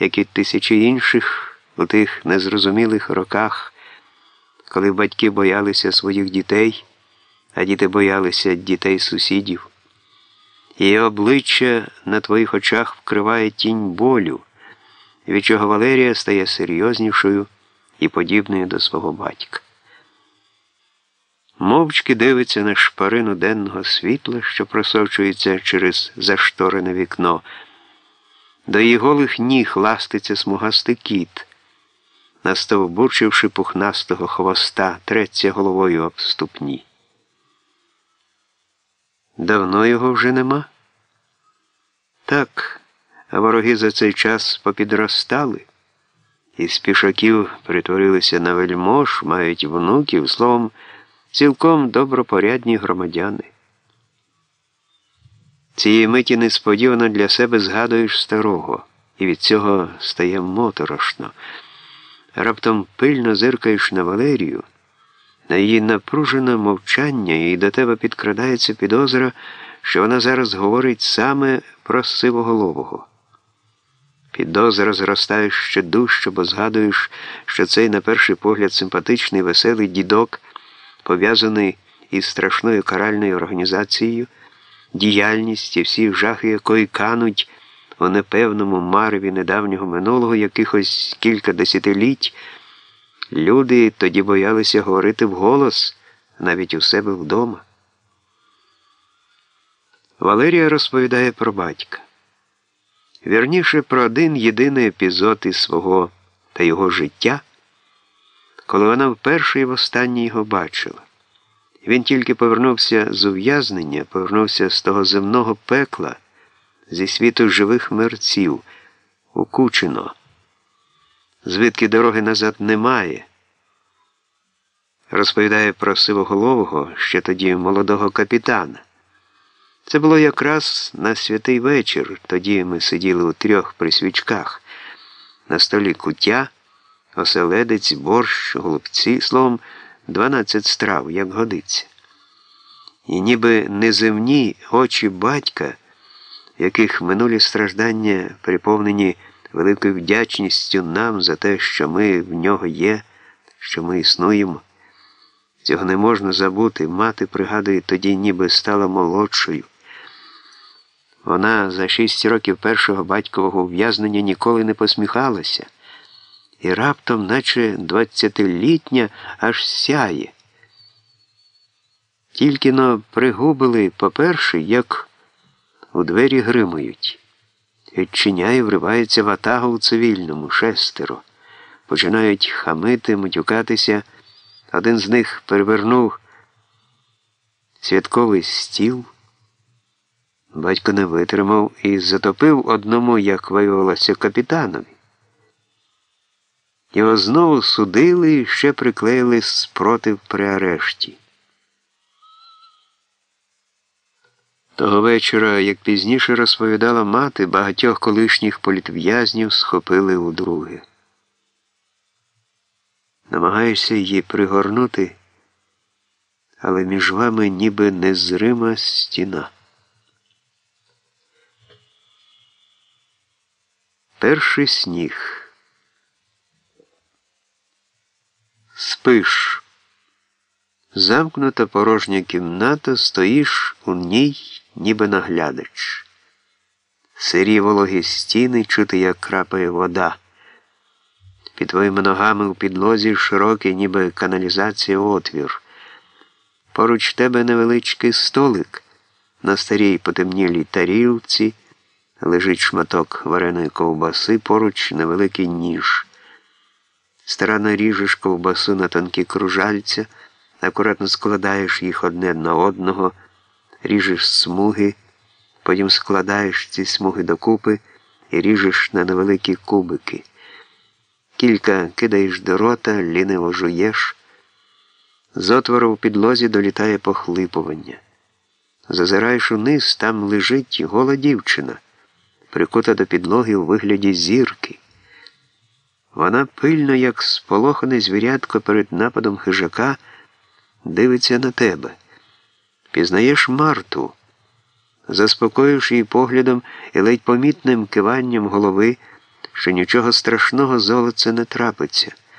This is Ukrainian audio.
як і тисячі інших у тих незрозумілих роках, коли батьки боялися своїх дітей, а діти боялися дітей сусідів. Її обличчя на твоїх очах вкриває тінь болю, від чого Валерія стає серйознішою і подібною до свого батька. Мовчки дивиться на шпарину денного світла, що просочується через зашторене вікно. До її голих ніг ластиться смугастий кіт, настовбурчивши пухнастого хвоста, треться головою об ступні. Давно його вже нема? Так, вороги за цей час попідростали, і з пішаків перетворилися на вельмож, мають внуків, словом, цілком добропорядні громадяни. Цієї миті несподівано для себе згадуєш старого, і від цього стає моторошно. Раптом пильно зиркаєш на Валерію, на її напружене мовчання, і до тебе підкрадається підозра, що вона зараз говорить саме про сивоголового. Підозра зростає ще дужче, бо згадуєш, що цей, на перший погляд, симпатичний, веселий дідок, пов'язаний із страшною каральною організацією, діяльність і всі жахи якої кануть у непевному мареві недавнього минулого якихось кілька десятиліть, люди тоді боялися говорити вголос навіть у себе вдома. Валерія розповідає про батька. Вірніше про один єдиний епізод із свого та його життя, коли вона вперше і востаннє його бачила. Він тільки повернувся з ув'язнення, повернувся з того земного пекла, зі світу живих мерців, у Кучино, звідки дороги назад немає. Розповідає про сивоголового ще тоді молодого капітана. Це було якраз на святий вечір. Тоді ми сиділи у трьох при свічках. На столі куття, оселедець, борщ, голубці, словом, 12 страв, як годиться. І ніби неземні очі батька, яких минулі страждання приповнені великою вдячністю нам за те, що ми в нього є, що ми існуємо. Цього не можна забути, мати пригадує, тоді ніби стала молодшою. Вона за шість років першого батькового ув'язнення ніколи не посміхалася, і раптом, наче двадцятилітня, аж сяє. Тільки но пригубили, по-перше, як у двері гримають. Відчиняє, вривається ватага у цивільному, шестеро. Починають хамити, матюкатися. Один з них перевернув святковий стіл. Батько не витримав і затопив одному, як виявилося, капітанові. Його знову судили і ще приклеїли спротив при арешті. Того вечора, як пізніше розповідала мати, багатьох колишніх політв'язнів схопили у друге. Намагаєшся її пригорнути, але між вами ніби незрима стіна. Перший сніг. Спиш. Замкнута порожня кімната, стоїш у ній, ніби наглядач. Сирі вологі стіни чути, як крапає вода. Під твоїми ногами у підлозі широкий, ніби каналізація отвір. Поруч тебе невеличкий столик на старій потемнілій тарілці лежить шматок вареної ковбаси, поруч невеликий ніж. Старанно ріжеш ковбасу на тонкі кружальця, акуратно складаєш їх одне на одного, ріжеш смуги, потім складаєш ці смуги докупи і ріжеш на невеликі кубики. Кілька кидаєш до рота, ліниво жуєш. З отвору в підлозі долітає похлипування. Зазираєш униз, там лежить гола дівчина прикута до підлоги у вигляді зірки. Вона пильно, як сполохане звірятко перед нападом хижака, дивиться на тебе. Пізнаєш Марту, заспокоїш її поглядом і ледь помітним киванням голови, що нічого страшного золоце не трапиться.